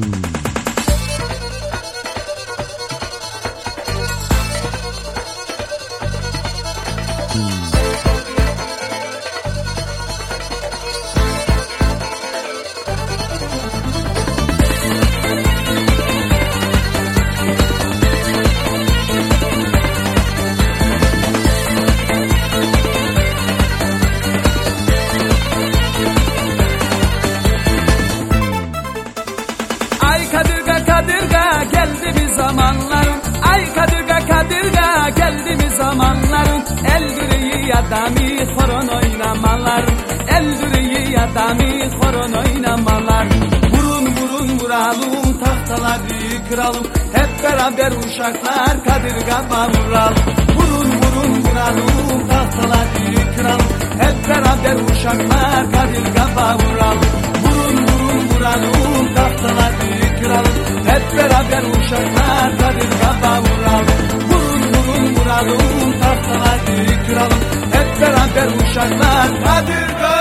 嗯嗯。Geldi bir zamanların El direği adamı horon oynamalar? El direği adamı horon oynamalar? Vurun vurun vuralım tahtaları kıralım Hep beraber uşaklar Kadirga vuralım Vurun vurun vuralım tahtaları kıralım Hep beraber uşaklar Kadirga vuralım Vurun vurun vuralım tahtaları kıralım Hep beraber uşaklar Kadirga vuralım beraber uşaklar Kadirga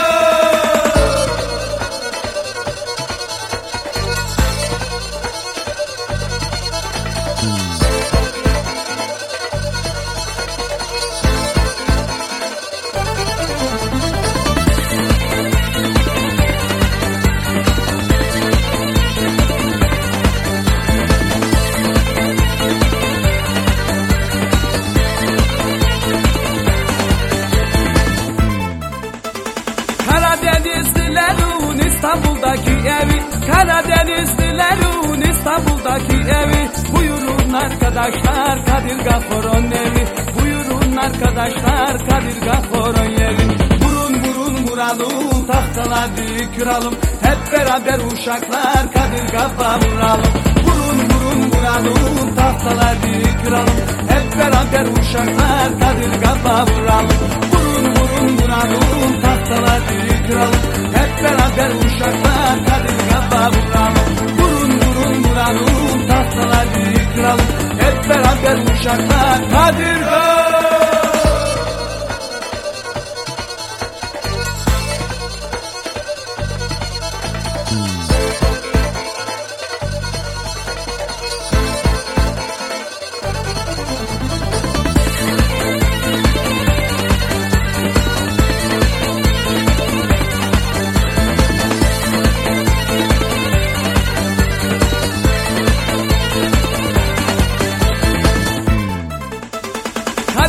Evi. Karadenizlilerin İstanbul'daki evi. Buyurun arkadaşlar Kadir Gafor'un evi. Buyurun arkadaşlar Kadir Gafor'un evi. Vurun vurun vuralım tahtaları kıralım Hep beraber uşaklar Kadir Gafa vuralım. Vurun vurun vuralım tahtaları kıralım Hep beraber uşaklar Kadir Gafa vuralım. Vurun vurun vuralım tahtaları kıralım Hep beraber uşaklar Kadir Gafa vuralım Vurun vurun vuralım tahtaları kıralım Hep beraber uşaklar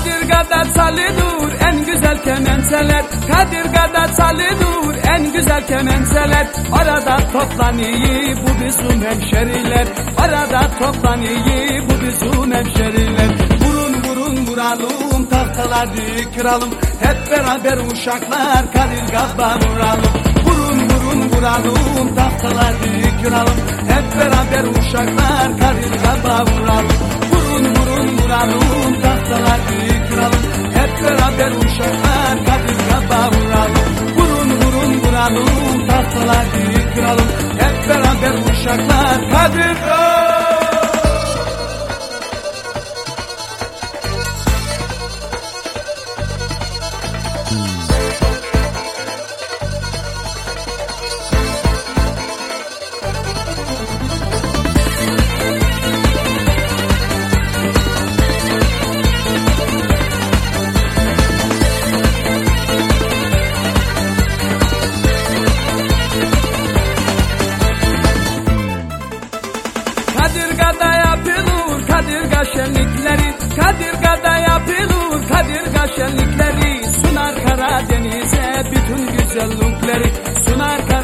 Kadir Kadirga'da çalınır en güzel kemençeler. Kadirga'da çalınır en güzel kemençeler. Orada toplanıyor bu bizim hemşeriler. Orada toplanıyor bu bizim hemşeriler. Vurun vurun vuralım tahtaları kıralım. Hep beraber uşaklar Kadirga'da vuralım. Vurun vurun vuralım tahtaları kıralım. Hep beraber uşaklar Kadirga'da vuralım vuralım tahtaları kıralım Hep beraber uşaklar Kadirga'da Kadirga'da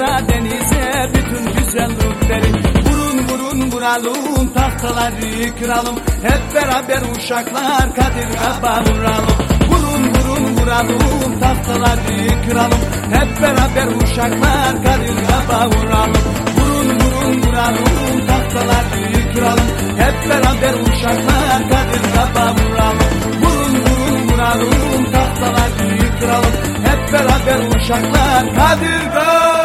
Karadeniz'e bütün güzellikleri Vurun vurun vuralım tahtaları kıralım. Hep beraber uşaklar Kadirga'da vuralım. Vurun vurun vuralım tahtaları kıralım. Hep beraber uşaklar Kadirga'da vuralım. Vurun vurun vuralım tahtaları kıralım. Hep beraber uşaklar Kadirga'da vuralım. Vurun vurun vuralım tahtaları kıralım. Hep beraber uşaklar Kadirga'da